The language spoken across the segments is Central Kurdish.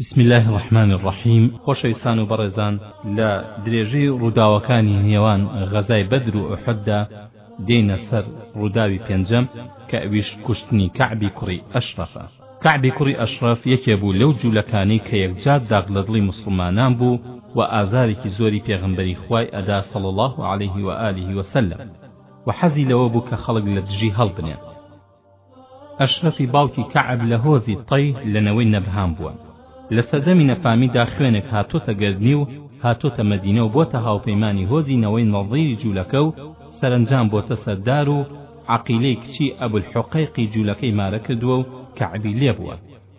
بسم الله الرحمن الرحیم خۆشەویستان و بەڕێزان لە درێژەی ڕووداوەکانی نێوان غەزای بەدر و ئوحددا دێینە سەر ڕووداوی پێنجەم کە ئەویش کوشتنی کەعبی کوڕی ئەشرەفە کەعبی کوڕی ئەشرەف یەکێ بوو لەو جوولەکانەی کە یەکجار داغ لە دڵی موسڵمانان بوو و ئازارێکی زۆری پێغەمبەری خوای ئەدا صلی الله علیه و آله وسلم و حەزی لەوە بوو کە خەڵک لە دژی هەڵبنێن ئەشرەفی باوکی کەعب لە هۆزی طەی لە نەوەی نەبهان بووە لە سەردەمی نەفامیدا خوێنێک هاتۆتە گەردنی و هاتۆتە مەدینە و بۆتە هاوپەیمانی هۆزی نەوەی نەضیری جولەکە و سەرەنجام بۆتە سەردار و عەقیلەی کچی ئەبولحوقەیقی جولەکەی مارە کردووە و کەعبی لێبووە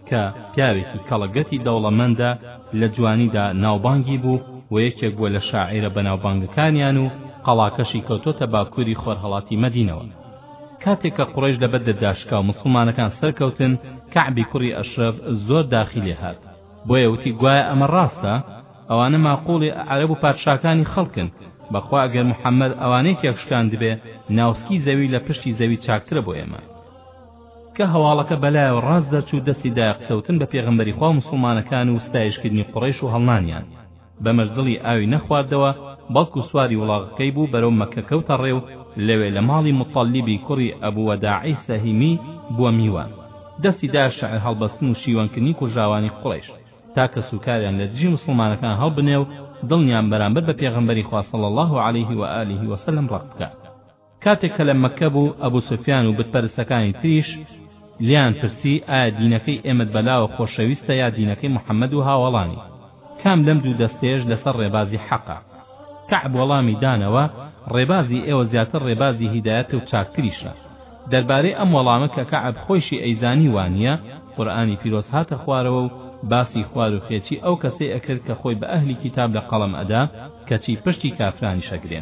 کە پیاوێکی کەڵەگەتی دەوڵەمەندە لە جوانیدا ناوبانگی بوو و یەکێک بووە لە شاعیرە بەناوبانگەکانیان و قەڵاکەشی کەوتۆتە باکووری خۆرهەڵاتی مەدینەوە کاتێک کە قوڕەیش لە بەدر داشکا و موسڵمانەکان سەرکەوتن کەعبی کوڕی ئەشرەف زۆر داخی لێ هات بۆیە وتی گوایە ئەمە ڕاستە ئەوانە ماقوڵی عەرەب و پادشاکانی خەڵکن بەخوا ئەگەر محەممەد ئەوانەی تێکشکاندبێ ناوسکی زەوی لە پشتی زەوی چاکترە بۆ ئێمە کە هەواڵەکە بەلایەوە ڕاست دەرچوو دەستی دایە قسەوتن بە پێغەمبەری خوا و موسڵمانەکان و ستایشکردنی قوڕەیش و هەڵنانیان بەمەش دڵی ئاوی نەخواردەوە بەڵکو سواری وڵاغەکەی بوو بەرەو مەککە کەوتە ڕێ و لەوێ لە ماڵی موتەڵلیبی کوڕی ئەبو وەداعی سەهیمی بووە میوان دەستی دایە شعر هەڵبەستن و شیوەنکردنی کوژراوانی قوڕەیش تا کەسوکاریان لە دژی موسڵمانەکان هەڵبنێ و دڵنیان بەرامبەر بە پێغەمبەری خوا صلی اللە علیه و آله وسلم ڕەق بکات کاتێک کە لە مەککە بوو، ئەبو سوفیان و بتپەرستەکانی تریش لێیان پرسی، ئایا دینەکەی ئێمەت بەلاوە خۆشەویستە یا دینەکەی محەمەد و هاوەڵانی؟ کام لەم دوو دەستەیەش لەسەر ڕێبازی حەقە؟ کەعب وەڵامی دانەوە، ڕێبازی ئێوە زیاتر ڕێبازی هیدایەتە و چاکتریشە. دەربارەی ئەم وەڵامە کە کەعب خۆیشی ئەیزانی وا نییە، قورئانی پیرۆز هاتە خوارەوە و باسی خوار و خێچی ئەو کەسەی ئەکرد کە خۆی بە ئەهلی کیتاب لە قەڵەم ئەدا، کەچی پشتی کافرانیش ئەگرێ.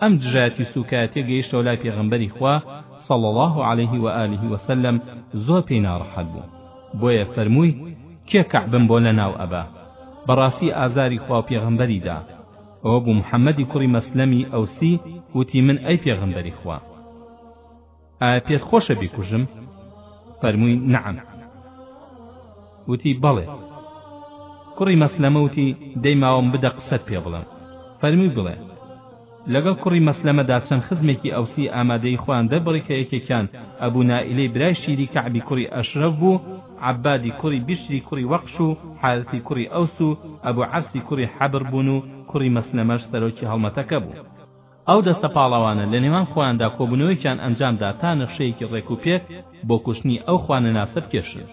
ئەم دژایەتی و سوکایەتیە گەیشتەوە لای پێغەمبەری خوا صلی اللە علیه و آله و سلم زۆر پێی ناڕەحەت بوو بۆیە فەرمووی کێ کەعبم بۆ لەناو ئەبا بەڕاستی ئازاری خوا و پێغەمبەری دا ئەوە بوو محمدی کوڕی مەسلەمی ئەوسی وتی من ئەی پێغەمبەری خوا ئایا پێت خۆشە بیکوژم؟ فەرمووی نەعەم وتی بەڵێ کوڕی مەسلەمە وتی دەی ماوەم بدە قسەت پێ بڵێم فەرمووی بڵێ لەگەڵ کوڕی مەسلەمەدا چەند خزمێکی ئەوسی ئامادەی خۆیان دەربڕی کە یەکێکیان ئەبوو نائیلەی برای شیری کەعبی کوڕی ئەشرەف بوو عەبادی کوڕی بیشری کوڕی وەقش و حارثی کوڕی ئەوس و ئەبوو عەرسی کوڕی حەبر بوون و کوڕی مەسلەمەش سەرۆکی هەڵمەتەکە بوو ئەو دەستە پاڵەوانە لە نێوان خۆیاندا کۆبوونەوەیەکیان ئەنجام دا تا نەخشەیەکی ڕێک و پێک بۆ کوشتنی ئەو خوانەناسە بکێشن.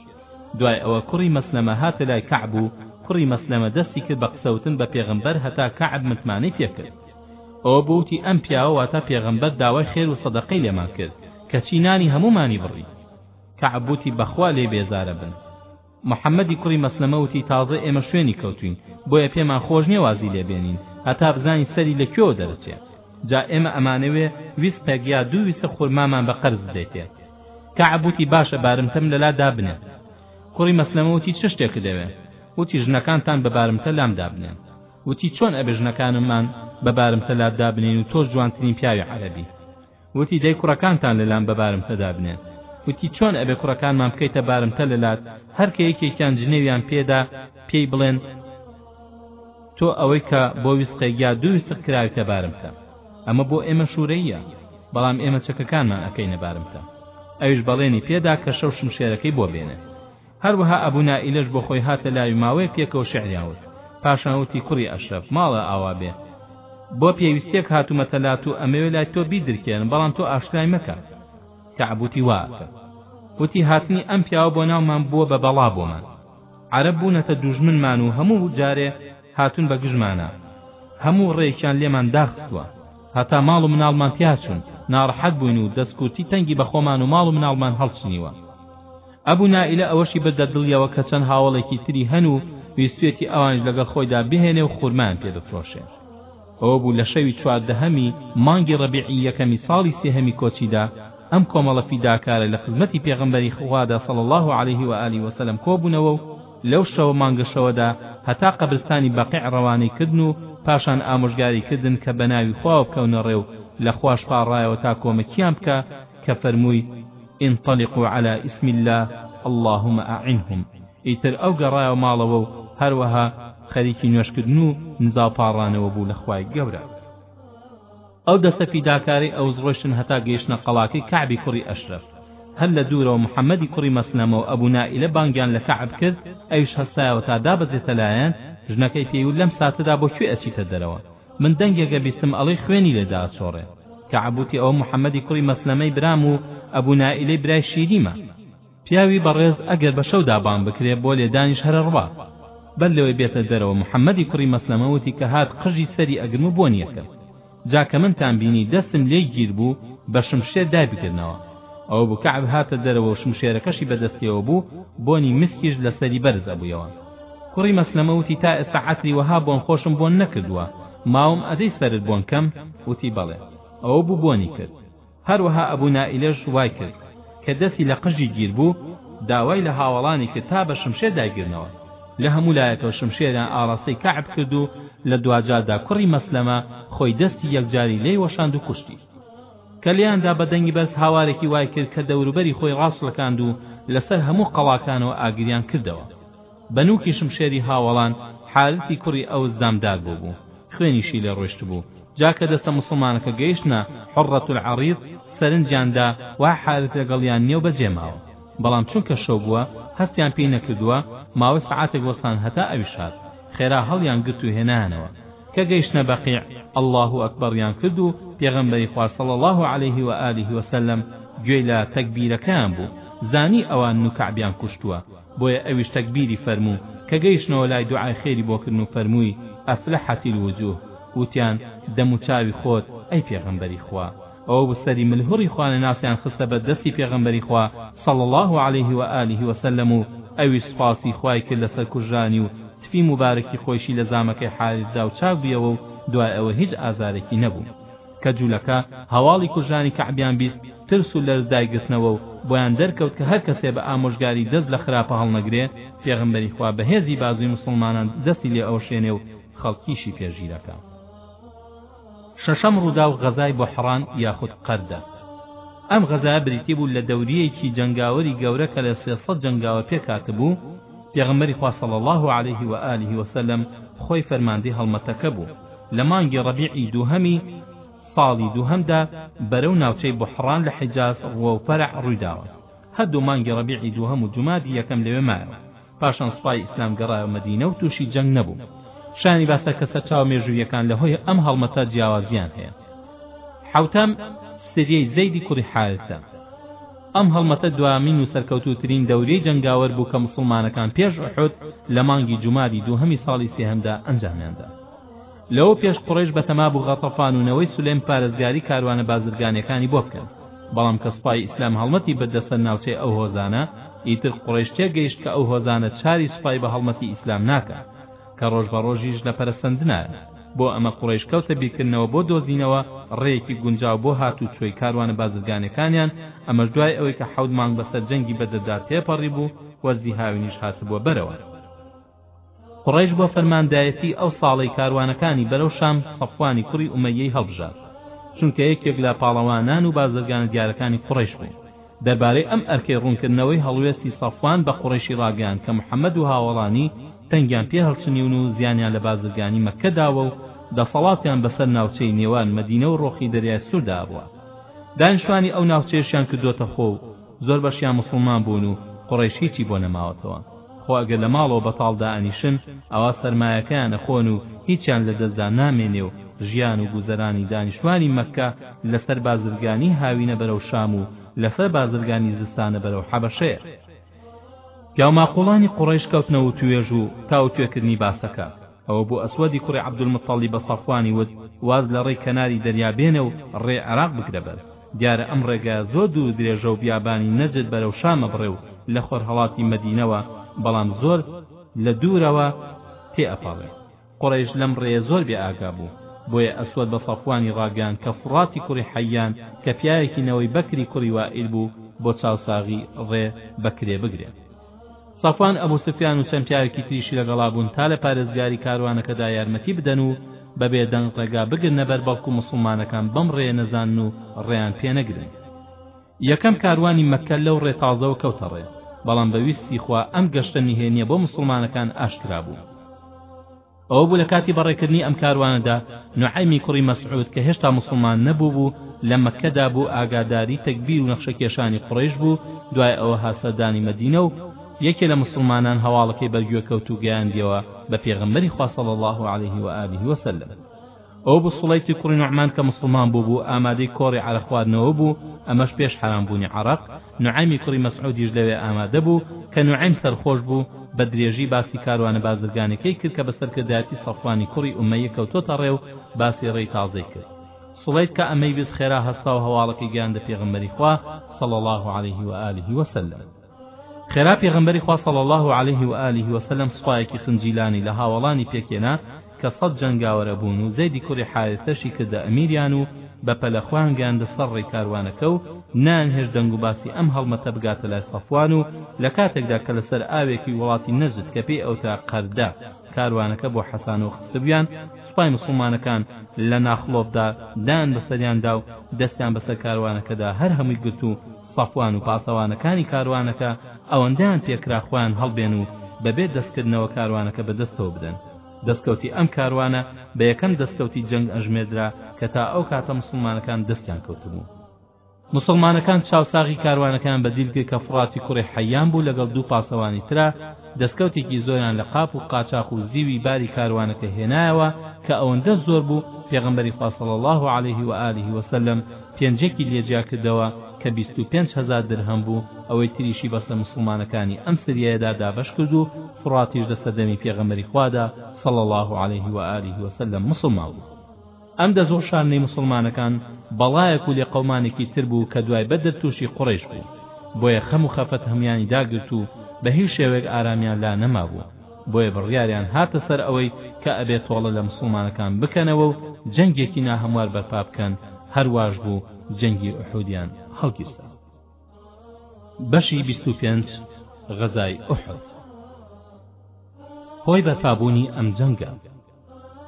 دوای ئەوە کوڕی مەسلەمە هاتە لای کەعب و کوڕی مەسلەمە دەستی کرد بە قسەوتن بە پێغەمبەر هەتا کەعب متمانەی پێ کرد. ئەوە بوو وتی ئەم پیاوە واتە پێغەمبەر داوای خێر و سەدەقەی لێمان کرد کەچی نانی هەموومانی بڕی. کەعب وتی بەخوا لێی بێزارە بن. محەمەدی کوڕی مەسلەمە وتی تازە ئێمە شوێنی کەوتوین بۆیە پێمان خۆش نیە وازی لێ بێنین هەتا بزانین سەری لە کوێوە دەرەچێ جا ئێمە ئەمانەوێ ویستەک یا دوو ویستە خورمامان بە قەرز بدەیتێ کەعب وتی باشە بارمتەم لەلا دابنێ کوڕی مەسلەمە وتی چ شتێک دەوێ وتی ژنەکانتان بە بارمتە لام دابنێن وتی چۆن ئەبێ ژنەکانمان بە بارمتە لات دابنین و تۆش جوانترین پیاوی عەرەبی وتی دەی کوڕەکانتان لە لام بە بارمتە دابنێن وتی چۆن ئەبێ کوڕەکانمان بکەیتە بارمتە لە لات هەر کە یەکێکیان جنێویان پێدا پێی بڵێن تۆ ئەوەی کە بۆ ویسقێک یا دوو ویسق کراویتە بارمتە ئەمە بۆ ئێمە شوورەیە بەڵام ئێمە چەکەکانمان ئەکەینە بارمتە ئەویش بەڵێنی پێدا کە شەو شمشێرەکەی بۆ بێنێ هەروەها ئەبو نائیلەش بۆ خۆی هاتە لاوی ماوەیەک پێکەوە شعریان وت پاشان وتی کوڕی ئەشرەف ماڵە ئاوا بێ بۆ پێویستێک هاتومەتە لات و ئەمەوێ لای تۆ بیدرکێنم بەڵام تۆ ئاشترای مەکە کەعب وتی وا ئەکەم وتی هاتنی ئەم پیاوە بۆ ناومان بووە بە بەڵا بۆمان عەرەب بوونەتە دوژمنمان و هەموو جارێ هاتون بە گژمانە هەموو ڕێکیان لێمان داخستووە هەتا ماڵ و مناڵمان تیاچون ناڕەحەت بووین و دەستکورتی تەنگی بە خۆمان و ماڵ و مناڵمان هەڵچنیوە ئەبو نائیلە ئەوەشی بردە دڵیەوە کە چەند هاوەڵێکی تری هەن و ویستویەتی ئەوانیش لەگەڵ خۆیدا بهێنێ و خورمایان پێ بفرۆشێ ئەوە بوو لە شەوی چواردەهەمی مانگی ڕەبیعی یەکەمی ساڵی سێهەمی کۆچیدا ئەم کۆمەڵە فیداکارە لە خزمەتی پێغەمبەری خوادا صلی الله علیه و آله وسلم کۆبوونەوە و لەو شەوە مانگە شەوەدا هەتا قەبرستانی بەقیع ڕەوانەی کردن و پاشان ئامۆژگاری کردن کە بەناوی خواوە بکەونە ڕێ و لە خواش پاڕایەوە تا کۆمەکیان بکا کە فەرمووی انطلقو علی اسم اللە اللهم اعنهم ئیتر ئەو گەڕایەوە ماڵەوە و هەروەها خەریکی نوێژکردن و نزا و پاڕانەوە بوو لە خوای گەورە ئەو دەستە فیداکارەی ئەوس ڕۆشتن هەتا گەیشتنە قەڵاکەی کەعبی کوڕی ئەشرەف هەر لە دوورەوە محەممەدی کوڕی مەسلەمەوە ئەبوو نائیلە بانگیان لە کەعب کرد ئەویش هەستایەوە تا دابەزێتە لایان ژنەکەی پێی و لەم ساتەدا بۆ کوێ ئەچیتە دەرەوە من دەنگێکە بیستم ئەڵێی خوێنی لێ داچۆڕێ کەعب وتی ئەوە محەمەدی کوڕی مەسلەمەی برام و ئەبو نائیلەی برای شیریمە پیاوی بەڕێز ئەگەر بە شەودا بانگ بکرێ بۆ لێدانیش هەرە ڕوا بەر لەوەی بێتە دەرەوە محەمەدی کوڕی مەسلەمە وتی کە هات قژی سەری ئەگرم و بۆنی ئەکەم جا کە منتان بینی دەستم لێی گیر بوو بە شمشێر دای بگرنەوە ئەوە بوو کەعب هاتە دەرەوە و شمشێرەکەشی بەدەستیەوە بوو بۆنی مسکیش لەسەری بەرز ئەبوویەوە کوڕی مەسلەمە وتی تا ئێستا عەتری وەها بۆن خۆشم بۆن نەکردووە ماوم ئەدەی سەرت بۆن کەم وتی بەڵێ ئەوە بوو بۆنی کرد هەروەها ئەبوو نائیلەش وای کرد کە دەستی لە قژی گیر بوو داوای لە هاوەڵانی کرد تا بە شمشێر دایگرنەوە لە هەموو لایەکەوە شمشێریان ئاڕاستەی کەعب کرد و لە دواجاردا کوڕی مەسلەمە خۆی دەستی یەکجاری لێی وەشاند و کوشتی کە لێیاندا بە دەنگی بەرز هاوارێکی وای کرد کە دەوروبەری خۆی ڕاچڵەکاند و لەسەر هەموو قەڵاکانەوە ئاگریان کردەوە. بە نووکی شمشێری هاوەڵان حارثی کوڕی ئەوس دامدار بۆ بوو، خوێنیشی لێ ڕۆیشتبوو. جا کە دەستە موسڵمانەکە گەیشتنە حرەت العەڕیض، سەرنجیان دا و حارث لەگەڵیان نییە و بەجێ ماوە. بەڵام چونکە شەو بووە، هەستیان پێی نەکردووە، ماوەی سەعاتێک وەستان هەتا ئەویش هات. خێرا هەڵیان گرت و هێنایانەوە. کە گەیشتنە بەقیع اللە اکبریان کرد و پێغەمبەری خوا صلی اللە علیه و آله و سلم گوێی لە تەکبیرەکەیان بوو زانی ئەوان نوکەعبیان کوشتووە بۆیە ئەویش تەکبیری فەرموو کە گەیشتنەوە لای دوعای خێری بۆ کردن و فەرمووی افلحت الوجوه وتیان دەموچاوی خۆت ئەی پێغەمبەری خوا ئەوە بوو سەری ملهوڕی خوانەناسیان خستە بەر دەستی پێغەمبەری خوا صلی اللە علیه و آله و سلم و ئەویش سوپاسی خوای کرد لەسەر کوژرانی و تفی موبارەکی خۆیشی لە زامەکەی حارث داو چاک بویەوە و دوای ئەوە هیچ ئازارێکی نەبوو کە جولەکە هەواڵی کوژرانی کەعبیان بیست ترس و لەرز دایگرتنەوە و بۆیان دەرکەوت کە هەر کەسێ بە ئامۆژگاری دەست لە خراپە هەڵنەگرێ پێغەمبەری خوا بەهێزی بازوی موسڵمانان دەستی لێ ئەوشێنێ و خەڵکیشی پێ ژیرەکە. شەشەم ڕووداو غەزای بۆحڕان یاخود قەردە ئەم غەزایە بریتی بوو لە دەوریەکی جەنگاوەری گەورە کە لە سێ سەد جەنگاوە پێکهاتبوو پێغەمبەری خوا صلی الله علیه و آله و سلم خۆی فەرماندەی هەڵمەتەکە بوو لە مانگی ڕەبیعی دووهەمی ساڵی دووهەمدا بەرەو ناوچەی بحران لە حیجاز ڕووەو پەرع ڕوویداوە هەردوو مانگی ڕەبیعی دووهەم و جومادی یەکەم لەوێ مایەوە پاشان سوپای ئیسلام گەڕایەوە مەدینە و تووشی جەنگ نەبوو شایانی باسە کە سەرچاوە مێژووییەکان لە هۆی ئەم هەڵمەتە جیاوازیان هەیە حوتەم سریەی زەیدی کوڕی حارسە ئەم هەڵمەتە دوامین و سەرکەوتوترین دەوریەی جەنگاوەر بوو کە مسلمانەکان پێش ئوحود لە مانگی جومادی دووهەمی ساڵی سێهەمدا ئەنجامیاندا لەوە پێش قوڕەیش بەتەما بوو غەتەفان و نەوەی سولەیم پارێزگاری کاروانە بازرگانیەکانی بۆ بکەن، بەڵام کە سوپای ئیسلام هەڵمەتی بردە سەر ناوچەی ئەو هۆزانە، ئیتر قوڕەیش تێگەیشت کە ئەو هۆزانە چاری سوپای بە هەڵمەتی ئیسلام ناکەن، کە ڕۆژ بە ڕۆژیش لە پەرەسەندنایە، بۆ ئەمە قوڕەیش کەوتە بیرکردنەوە بۆ دۆزینەوە ڕێیەکی گونجاو بۆ هات و چۆی کاروانە بازرگانیەکانیان، ئەمەش دوای ئەوەی کە حەوت مانگ بەسەر جەنگی بەدردا تێپەڕیبوو، وەرزی هاوینیش هاتبووە بەرەوە. قوڕەیش بۆ فەرماندایەتی ئەو ساڵەی کاروانەکانی بەرەو شام سەفوانی کوڕی ئومەییەی هەڵبژارد چونکە یەکێک لە پاڵەوانان و بازرگانە دیارەکانی قوڕەیش بوو دەربارەی ئەم ئەرکەی ڕوونکردنەوەی هەڵوێستی سەفوان بە قوڕەیشی ڕاگەیاند کە محەمەد و هاوەڵانی تەنگیان پێ هەڵچنیون و زیانیان لە بازرگانی مەککە داوە و دەسەڵاتیان بەسەر ناوچەی نێوان مەدینە و ڕۆخی دەریای سووردا بووە دانیشتوانی ئەو ناوچەیەشیان کردووەتە خۆ و زۆر بەشیان موسڵمان بوون و قوڕەیش هیچی بۆ نەماوەتەوە خۆ ئەگەر لە ماڵەوە بەتاڵ دائەنیشن ئەوا سەرمایەکەیان ئەخۆن و هیچیان لە دەستدا نامێنێ و ژیان و گوزەرانی دانیشتوانی مەککە لەسەر بازرگانی هاوینە بەرەو شام و لەسەر بازرگانی زستانە بەرەو حەبەشەیە پیاوماقوڵانی قوڕەیش کەوتنە وتوێژ و تاوتوێکردنی باسەکە ئەوە بۆ ئەسوەدی کوڕی عەبدولموتەڵیب بە سەفوانی وت، واز لە ڕێی کەناری دەریا بێنە و ڕێی عێراق بگرە بەر، دیارە ئەم ڕێگایە زۆر دوور و درێژە و بیابانی نەجد بەرەو شامە بڕێ و لە خۆرهەڵاتی مەدینەوە، بەڵام زۆر لە دوورەوە تێئەپەڕێ. قوڕەیش لەم ڕێیە زۆر بێ ئاگا بوو. بۆیە ئەسوەد بە سەفوانی ڕاگەیاند کە فوڕاتی کوڕی حەیان کە پیاوێکی نەوەی بەکری کوڕی وائیل بوو بۆ چاوساغی ڕێ بە کرێ بگرێ. سەفوان ئەبو سفیان و چەند پیاوێکی تریشی لەگەڵا بوون تا لە پارێزگاری کاروانەکەدا یارمەتی بدەن و بە بێ دەنگ ڕێگا بگرنە بەر بەڵکو موسڵمانەکان بەم ڕێیە نەزانن و ڕێیان پێ نەگرن یەکەم کاروانی مەککە لەو ڕێ تازەوە کەوتە ڕێ بەڵام بە ویستی خوا ئەم گەشتە نهێنیە بۆ موسڵمانەکان ئاشکرا بوو ئەوە بوو لە کاتی بەڕێکردنی ئەم کاروانەدا نوعەیمی کوڕی مەسعود کە هێشتا موسڵمان نەبووبوو لە مەککەدا بوو ئاگاداری تەگبیر و نەخشەکێشانی قوڕەیش بوو دوای ئەوەها سەردانی مەدینە و یەکێ لە موسڵمانان هەواڵەکەی بەرگوێ کەوت و گەیاندیەوە بە پێغەمبەری خوا صلی اللە علیه و آله وسلم ئوب سڵیتی کوڕی نوعمان کە موسڵمان بووبوو ئامادەی کۆڕی عەرەق خواردنەوە بوو، ئەمەش پێش حەرام بوونی عەڕەق، نوعەیمی کوڕی مەسعودیش لەوێ ئامادە بوو، کە نوعەیم سەرخۆش بوو، بە درێژی باسی کاروانە بازرگانەکەی کرد کە بە سەرکردایەتی سەفوانی کوڕی ئومەیە کەوتۆتە ڕێ و باسی ڕێی تازەی کرد. سڵیت کە ئەمەی ویست خێرا هەستا و هەواڵەکەی گەیاندە پێغەمبەری خوا صلی اللە علیه و آله و سلم. خێرا پێغەمبەری خوا صلی اللە علیه و آله و سلم سوپایەکی خنجیلانی لە هاوەڵانی پێکهێنا کە سەد جەنگاوەرە بوون و زەیدی کوڕی حارثەشی کردە ئەمیریان و بەپەلە خۆیان گەیاندە سەر ڕێی کاروانەکە و نەیانهێشت دەنگ و باسی ئەم هەڵمەتە بگاتە لای صەفوان و لە کاتێکدا کە لەسەر ئاوێکی وڵاتی نەجد کە پێی ئەوترا قەردە کاروانەکە بۆ حەسانەوە خستبوویان سوپای مسوڵمانەکان لە ناخڵۆپدا دان بەسەریاندا و دەستیان بەسەر کاروانەکەدا هەر هەمووی گرت و سەفوان و پاسەوانەکانی کاروانەکە ئەوەندەیان پێکرا خۆیان هەڵبێن و بەبێ دەستکردنەوە کاروانەکە بەدەستەوە بدەن دەستکەوتی ئەم کاروانە بە یەکەم دەستکەوتی جەنگ ئەژمێردرا کە تا ئەو کاتە موسڵمانەکان دەستیان کەوتبوو موسڵمانەکان چاوساغی کاروانەکەیان بە دیل کرد کە فوڕاتی کوڕی حەییان بوو لەگەڵ دوو پاسەوانی ترا دەستکەوتێکی زۆریان لە قاپ و قاچاخ و زیوی باری کاروانەکە هێنایەوە کە ئەوەندە زۆر بوو پێغەمبەری خوا صلی اللە علیه و آله وسلم پێنجەکی لێ جیا کردەوە کە بیست و پێنج هەزار درهەم بوو، ئەوەی تریشی بەسەر موسڵمانەکانی ئەم سریایەدا دابەش کرد و فوراتیش لە سەردەمی پێغەمبەری خوادا صلی اللە علیه و آله و سلم موسڵمان بوو. ئەم دەستڕشاندنەی موسڵمانەکان بەڵایەک و لێقەومانێکی تر بوو کە دوای بەدر تووشی قوڕەیش بوو، بۆیە خەم و خەفەت هەموویانی داگرت و بە هیچ شێوەیەک ئارامیان لا نەمابوو، بۆیە بڕیاریان هاتە سەر ئەوەی کە ئەبێ تۆڵە لە موسڵمانەکان بکەنەوە و جەنگێکی ناهەموار بەرپا بکەن، هەر واش بوو جەنگی ئوحودیان هەڵگیرسا. بەشی بیست و پێنج، غەزای ئوحود هۆی بەرپابوونی ئەم جەنگە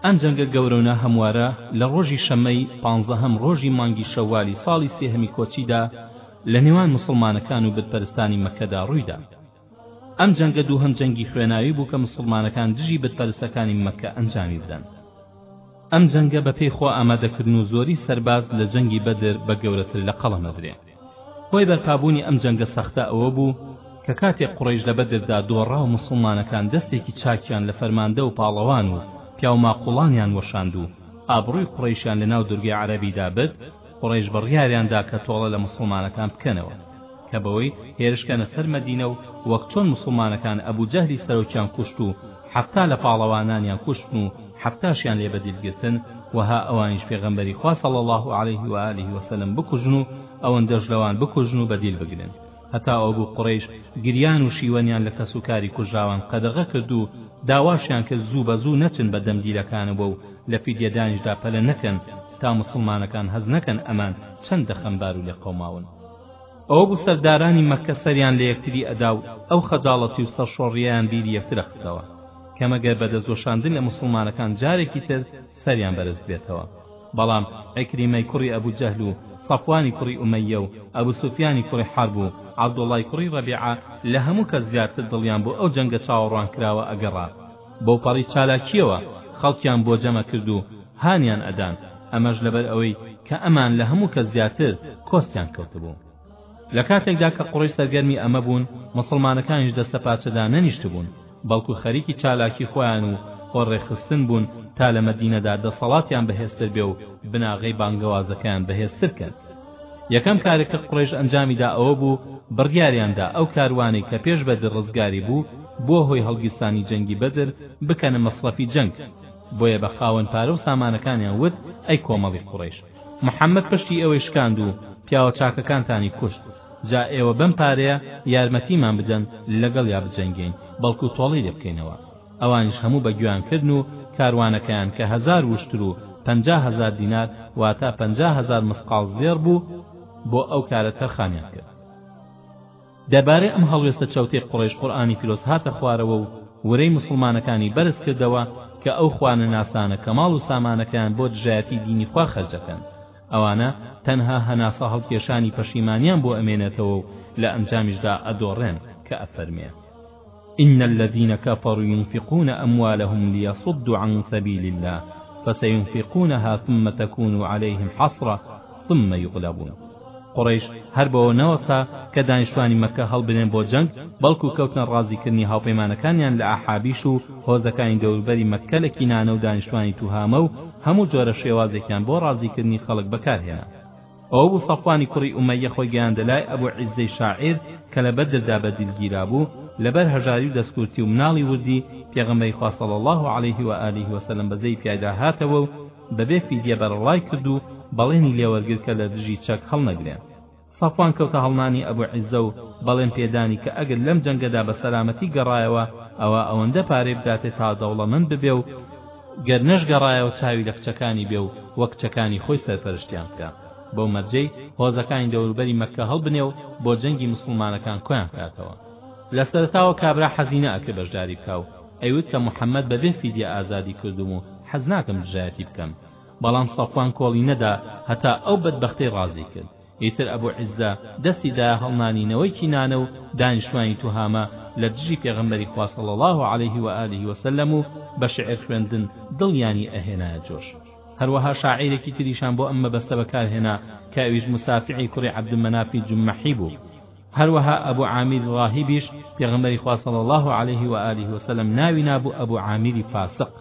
ئەم جەنگە گەورە و ناهەموارە لە ڕۆژی شەممەی پانزەهەم ڕۆژی مانگی شەوالی ساڵی سێهەمی کۆچیدا لە نێوان موسڵمانەکان و بتپەرستانی مەککەدا ڕوویدا، ئەم جەنگە دووهەم جەنگی خوێناوی بوو کە مسوڵمانەکان دژی بتپەرستەکانی مەککە ئەنجامی بدەن ئەم جەنگە بە پێی خۆ ئامادەکردن و زۆری سەرباز لە جەنگی بەدر بە گەورەتر لە قەڵەم ئەدرێ هۆی بەرپابوونی ئەم جەنگە سەختە ئەوە بوو کە کاتێک قڕیش لە بەدردا دۆڕا و مسلمانەکان دەستێکی چاکیان لە فەرماندە و پاڵەوان و پیاوماقوڵانیان وەشاند و ئابڕووی قڕیشیان لە ناو دورگەی عەرەبیدا برد قوڕەیش بڕیاریان دا کە تۆڵە لە موسڵمانەکان بکەنەوە کە بەوەی هێرشکەنە سەر مەدینە و وەک چۆن موسڵمانەکان ئەبو جەهلی سەرۆکیان کوشت و حەفتا لە پاڵەوانانیان کوشتن و حەفتاشیان لێ بە دیل گرتن وەها ئەوانیش پێغەمبەری خوا صلی اللە علیه و آله و سلم بکوژن و ئەوەندەش لەوان بکوژن و بە دیل بگرن هەتا ئەوبوو قوڕەیش گریان و شیوەنیان لە کەس و کاری کوژراوان قەدەغە کرد و داواشیان کرد زوو بە زوو نەچن بە دەم دیلەکانەوە و لە فیدیەدانیشدا پەلە نەکەن تا موسڵمانەکان هەست نەکەن ئەمان چەندە خەمبار و لێقەوماون. ئەوەبوو سەردارانی مەککە سەریان لە یەکتری ئەدا و ئەو خەجاڵەتی و سەرشۆڕیەیان بیری یەکتر ئەخستەوە کە مەگەر بە دەستوەشاندن لە موسڵمانەکان جارێکی تر سەریان بەرز ببێتەوە بەڵام عیکریمەی کوڕی ئەبو جەهل و صەفوانی کوڕی ئومەییە و ئەبو سوفیانی کوڕی حەرب و عەبدوڵڵای کوڕی ڕەبیعە لە هەموو کەس زیاتر دڵیان بۆ ئەو جەنگە چاوەڕوانکراوە ئەگەڕا بەوپەڕی چالاکییەوە خەڵکیان بۆ جەمع کرد و هانیان ئەدان ئەمەش لەبەر ئەوەی کە ئەمان لە هەموو کەس زیاتر کۆستیان کەوتبوو لە کاتێکدا کە قوڕەیش سەرگەرمی ئەمە بوون موسڵمانەکانیش دەستە پاچەدا نەنیشتبوون بەڵکو خەریکی چالاکی خۆیان و خۆ ڕێکخستن بوون تا لە مەدینەدا دەسەڵاتیان بەهێزتر بێ و بناغەی بانگەوازەکەیان بەهێزتر کەن یەکەم کارێک کە قوڕەیش ئەنجامیدا ئەوە بوو بڕیاریاندا ئەو کاروانەی کە پێش بەدر ڕزگاری بوو بووە هۆی هەڵگیرسانی جەنگی بەدر بکەنە مەسڕەفی جەنگ بۆیە بە خاوەن پارە و سامانەکانیان وت ئەی کۆمەڵی قوڕەیش محەممەد پشتی ئێوەی شکاند و پیاوە چاکەکانتانی کوشت، جا ئێوە بەم پارەیە یارمەتیمان بدەن لەگەڵیا بجەنگێین، بەڵکو تۆڵەی لێ بکەینەوە. ئەوانیش هەموو بە گوێیان کردن و کاروانەکەیان کە هەزار وشتر و پەنجا هەزار دینار واتە پەنجا هەزار مسقاڵ زێڕ بوو بۆ ئەو کارە تەرخانیان کرد. دەربارەی ئەم هەڵوێستە چەوتەی قوڕەیش قورئانی پیرۆز هاتە خوارەوە و ورەی موسڵمانەکانی بەرز کردەوە کە ئەو خوانەناسانە کە ماڵ و سامانەکەیان بۆ دژایەتی دینی خوا خەرج ئەکەن ئەوانە تەنها هەناسە هەڵکێشانی پەشیمانیان بۆ ئەمێنێتەوە و لە ئەنجامیشدا ئەدۆڕێن کە ئەفەرمێ ان الذین کفروا ینفقون اموالهم لیصدوا عن سبیل الله فسینفقونها ثم تکون علیهم حسرە ثم یغلبون قوڕەیش هەر بەوە نەوەستا کە دانیشتوانی مەککە هەڵبنێن بۆ جەنگ بەڵکو کەوتنە ڕازیکردنی هاوپەیمانەکانیان لە ئەحابیش و هۆزەکانی دەوروبەری مەککە لە کینانە و دانیشتوانی توهامە و هەموو جۆرە شێوازێکیان بۆ ڕازیکردنی خەڵک بەکارهێنا ئەوە بوو سەفوانی کوڕی ئومەییە خۆی گەیاندە لای ئەبوو عیززەی شاعیر کە لە بەدردا بە دیل گیرابوو، لەبەر هەژاری و دەستکورتی و مناڵی وردی، پێغەمبەری خوا صلی اللە علیه و آله و سلم بەزەیی پیایدا هاتەوە و بەبێ فیدیە بەرەڵای کرد و بەڵێنی لێوەرگرت کە لە دژی چەک هەڵنەگرێ. سەفوان کەوتە هەڵنانی ئەبوو عیززە و بەڵێن پێدانی کە ئەگەر لەم جەنگەدا بە سەلامەتی گەڕایەوە ئەوا ئەوەندە پارەی بداتێ تا دەوڵەمەند ببێ و گەر نەشگەڕایەوە چاوی لە کچەکانی بێ و وەک کچەکانی خۆی سەرپەرشتیان بکا بەو مەرجەی هۆزەکانی دەوروبەری مەککە هەڵبنێ و بۆ جەنگی موسڵمانەکان کۆیان کاتەوە لە سەرەتاوە کابرا حەزی نەئەکرد بەشداری بکا و ئەیوت کە محەممەد بەبێ فیدیە ئازادی کردووم و حەز ناکەم دژایەتی بکەم بەڵام سەفوان کۆڵی نەدا هەتا ئەو بەدبەختەی ڕازی کرد ئیتر ئەبو عیززە دەستی دایە هەڵنانینەوەی کینانە و دانیشتوانی توهامە لە دژی پێغەمبەری خوا صلی اللە علیه و آله و سلم و بە شعر خوێندن دڵیانی ئەهێنایە جۆش هەروەها شاعیرێکی تریشان بۆ ئەم مەبەستە بەکارهێنا کە ئەویش مسافعی کوڕی عەبدمەنافی جمحی بوو هەروەها ئەبو عامیری ڕاهیبیش پێغەمبەری خوا صلی اللە علیه و آله و سلم ناوی نابوو ئەبو عامیری فاسق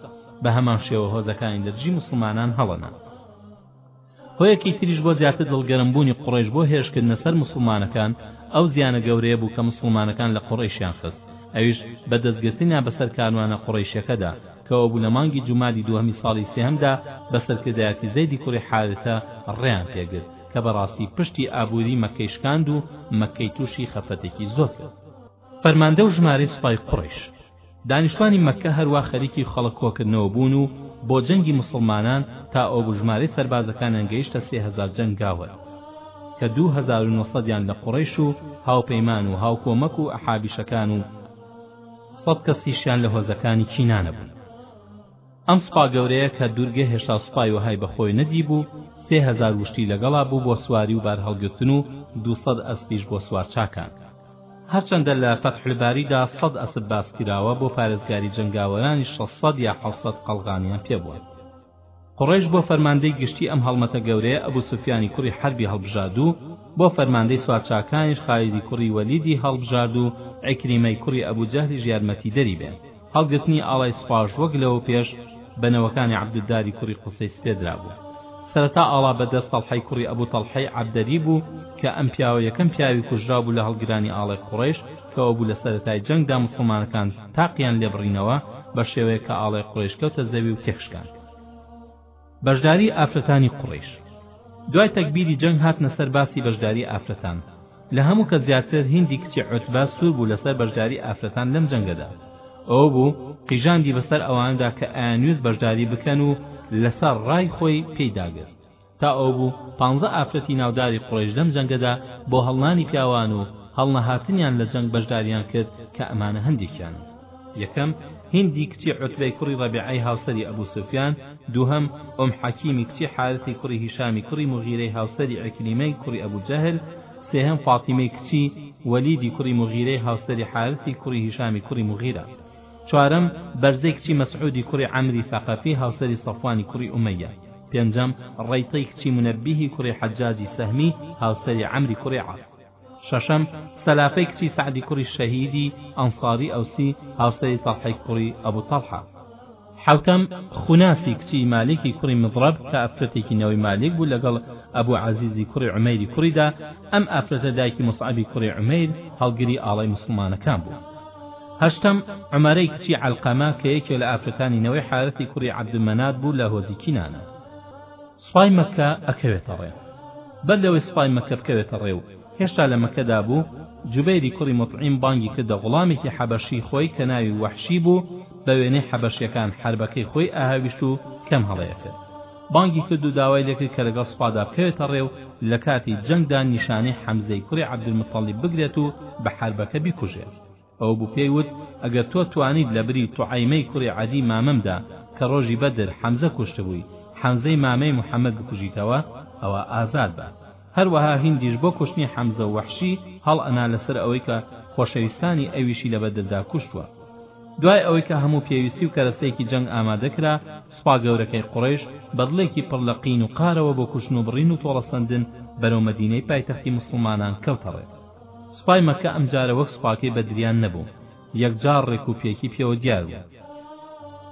بە هەمان شێوە هۆزەکانی لە دژی موسڵمانان هەڵەنا هۆیەکی تریش بۆ زیاتر دڵگەرم بوونی قوڕەیش بۆ هێرشکردنە سەر موسڵمانەکان ئەو زیانە گەورەیە بوو کە موسڵمانەکان لە قوڕەیشیان خست ئەویش بە دەستگرتنیان بەسەر کانوانە قوڕەیشیەکەدا کەوە بوو لە مانگی جومادی دووهەمی ساڵی سێهەمدا بە سەرکردایەتی زەیدی کوڕی حارثە ڕێیان پێگرت کە بەڕاستی پشتی ئابووری مەککەی شکاند و مەککەی تووشی خەفەتێکی زۆر کرد فەرماندە و ژمارەی سوپای قوڕەیش دانیشتوانی مەککە هەروا خەریکی خەڵک کۆکردنەوە بوون و بۆ جەنگی موسڵمانان تا ئەوبوو ژمارەی سەربازەکانیان گەیشتە سێ هەزار جەنگاوەر کە دوو هەزار و نۆ سەدیان لە قوڕەیش و هاوپەیمان و هاوکۆمەک و ئەحابیشەکان و سەد کەسیشیان لە هۆزەکانی کینانە بوون ئەم سوپا گەورەیە کە دورگە هێشتا سوپای وەهای بە خۆی نەدیبوو، سێ هەزار وشتی لەگەڵا بوو بۆ سواری و بارهەڵگرتن و دوو سەد ئەسپیش بۆ سوارچاکان. هەرچەندە لە فەتح الباریدا سەد ئەسپ باس کراوە بۆ پارێزگاری جەنگاوەرانیش شەش سەد یا حەوت سەد قەڵغانیان پێ بوون. قوڕەیش بۆ فەرماندەی گشتی ئەم هەڵمەتە گەورەیە ئەبو سوفیانی کوڕی حەربی هەڵبژارد و بۆ فەرماندەی سوارچاکانیش خالیدی کوڕی وەلیدی هەڵبژارد و عیکریمەی کوڕی ئەبو جەهلیش یارمەتیدەری بێ. هەڵگرتنی ئاڵای سوپاش وەک لەوە پێش بە نەوەکانی عەبدوداری کوڕی قوسەی سپێ درابوو سەرەتا ئاڵا بە دەست تەڵحەی کوڕی ئەبو تەڵحەی عەبدەری بوو کە ئەم پیاوە یەکەم پیاوی کوژرا بوو لە هەڵگرانی ئاڵای قوڕەیش کەوە بوو لە سەرەتای جەنگدا موسڵمانەکان تاقیان لێبڕینەوە بە شێوەیەک کە ئاڵای قوڕەیش کەوتە زەوی و تێکشکاند بەشداری ئافرەتانی قوڕەیش دوای تەگبیری جەنگ هاتنە سەر باسی بەشداری ئافرەتان لە هەموو کەس زیاتر هیندی کچی عوتبە سوور بوو لەسەر بەشداری ئافرەتان لەم جەنگەدا ئەوە بوو قیژاندی بەسەر ئەوانەدا کە ئایانویست بەشداری بکەن و لەسەر ڕای خۆی پێی داگرت تا ئەو بوو پانزە ئافرەتی ناوداری قڕێژ لەم جەنگەدا بۆ هەڵنانی پیاوان و هەڵنەهاتنیان لە جەنگ بەشداریان کرد کە ئەمانە هەندێکیانن یەکەم، هیندی کچی عوتبەی کوڕی ڕەبیعەی هاوسەری ئەبو سوفیان، دووهەم، ئوم حەکیمی کچی حارثی کوڕی هیشامی کوڕی موغیرەی هاوسەری عیکریمەی کوڕی ئەبو جەهل، سێهەم، فاتیمەی کچی وەلیدی کوڕی موغیرەی هاوسەری حارثی کوڕی هیشامی کوڕی موغیرە، چوارەم، بەرزەی کچی مەسعودی کوڕی عەمری ثەقەفی هاوسەری صەفوانی کوڕی ئومەیە، پێنجەم، ڕەیتەی کچی منەبیهی کوڕی حەجاجی سەهمی هاوسەری عەمری کوڕی عاص. شەشەم، سەلافەی کچی سەعدی کوڕی شەهیدی، ئەنساری ئەوسی، هاوسەری تەڵحەی کوڕی ئەبو تەڵحە. حەوتەم، خوناسی کچی مالیکی کوڕی مضرب کە ئەفرەتێکی نەوەی مالیک بوو لەگەڵ ئەبو عەزیزی کوڕی عومەیری کوڕیدا، ئەم ئافرەتە دایکی موسعەبی کوڕی عومەیر هەڵگری ئاڵای موسڵمانەکان بوو. هەشتەم، عومەرەی کچی عەلقەمە کە یەکێک لە ئافرەتانی نەوەی حارثی کوڕی عەبدومەنات بوو لە هۆزی کینانە. سوپای مەککە ئەکەوێتە ڕێ. بەر لەوەی سوپای مەککە بکەوێتە ڕێ و هێشتا لە مەککەدا بوو، جوبەیری کوڕی موتعیم بانگی کردە غوڵامێکی حەبەشیی خۆی کە ناوی وەحشی بوو، بە وێنەی حەبەشییەکان حەربەکەی خۆی ئاهاویشت و کەم هەڵەیە کرد. بانگی کرد و داوای لێ کرد کە لەگەڵ سوپادا بکەوێتە ڕێ و لە کاتی جەنگدا نیشانەی حەمزەی کوڕی عەبدولموتەڵیب بگرێت و بە حەربەکە بیکوژێ. ئەوبوو پێی وت، ئەگەر تۆ توانیت لە بری توعەیمەی کوڕی عەدی مامەمدا کە ڕۆژی بەدر حەمزە کوشتبووی، حەمزەی مامەی محەمەد بکوژیتەوە، ئەوا ئازاد بە. هەروەها هیندیش بۆ کوشتنی حەمزە و وەحشی هەڵئەنا لەسەر ئەوەی کە خۆشەویستانی ئەویشی لە بەدردا کوشتووە. دوای ئەوەی کە هەموو پێویستی و کەرەستەیەکی جەنگ ئامادە کرا، سوپا گەورەکەی قوڕەیش بە دڵێکی پڕ لە قین و قارەوە بۆ کوشن و بڕین و تۆڵەسەندن بەرەو مەدینەی پایتەختی موسڵمانان کەوتە ڕێ. سوپای مەککە ئەمجارە وەک سوپاکەی بەدریان نەبوو، یەکجار ڕێک و پێکی پێوە دیار بوو.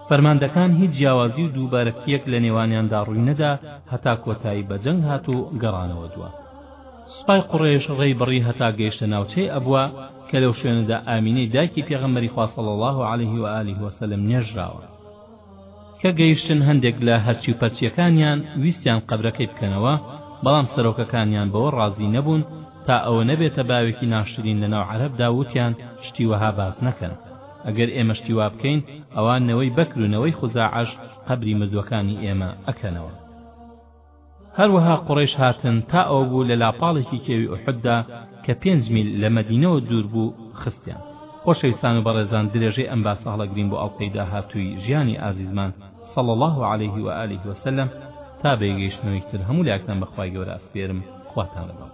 فەرماندەکان هیچ جیاوازی و دووبەرەکییەک لە نێوانیاندا ڕووی نەدا هەتا کۆتایی بە جەنگ هات و گەڕانەوە دووا. سوپای قوڕەیش ڕێی بڕی هەتا گەیشتە ناوچەی ئەبوا کە لەو شوێنەدا ئامینەی دایکی پێغەمبەری خوا صلی اللە علیه و آله و سلم نێژراوە. کە گەیشتن هەندێک لە هەرچی و پەرچیەکانیان ویستیان قەبرەکەی بکەنەوە بەڵام سەرۆکەکانیان بەوە ڕازی نەبوون تا ئەوە نەبێتە باوێکی ناشرین لەناو عەرەبدا وتیان شتی وەها باس نەکەن ئەگەر ئێمە شتی وا بکەین ئەوا نەوەی بەکر و نەوەی خوزاعەش قەبری مردووەکانی ئێمە ئەکەنەوە هەروەها قوڕەیش هاتن تا ئەوە بوو لە لاپاڵێکی کێوی ئوحوددا کە پێنج میل لە مەدینەوە دوور بوو خستیان. خۆشەویستان و بەڕێزان درێژەی ئەم باسە هەڵەگرین بۆ ئەڵقەی داهاتووی ژیانی ئازیزمان صلی اللە علیه و آله و سلم تا بێ گەیشتنەوەی تر هەموو لایەکتان بە خوای گەورە ئەسپێرم خواتان لەگەڵ